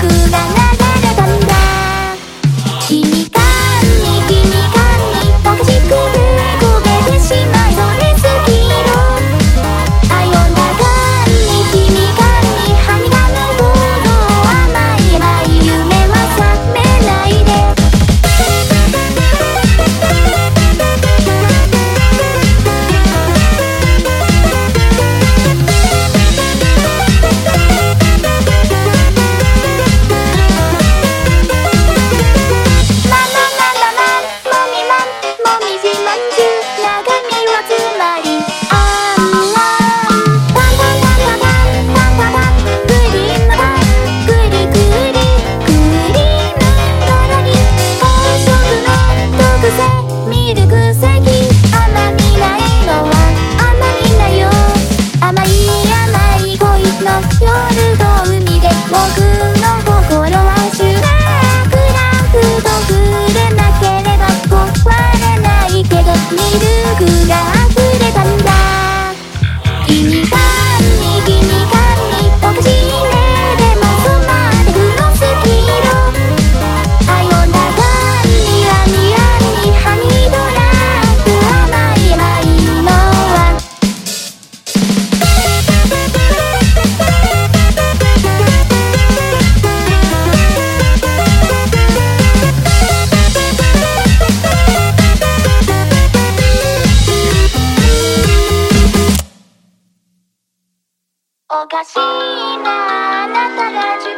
ぐらない made it おかしいなあなたが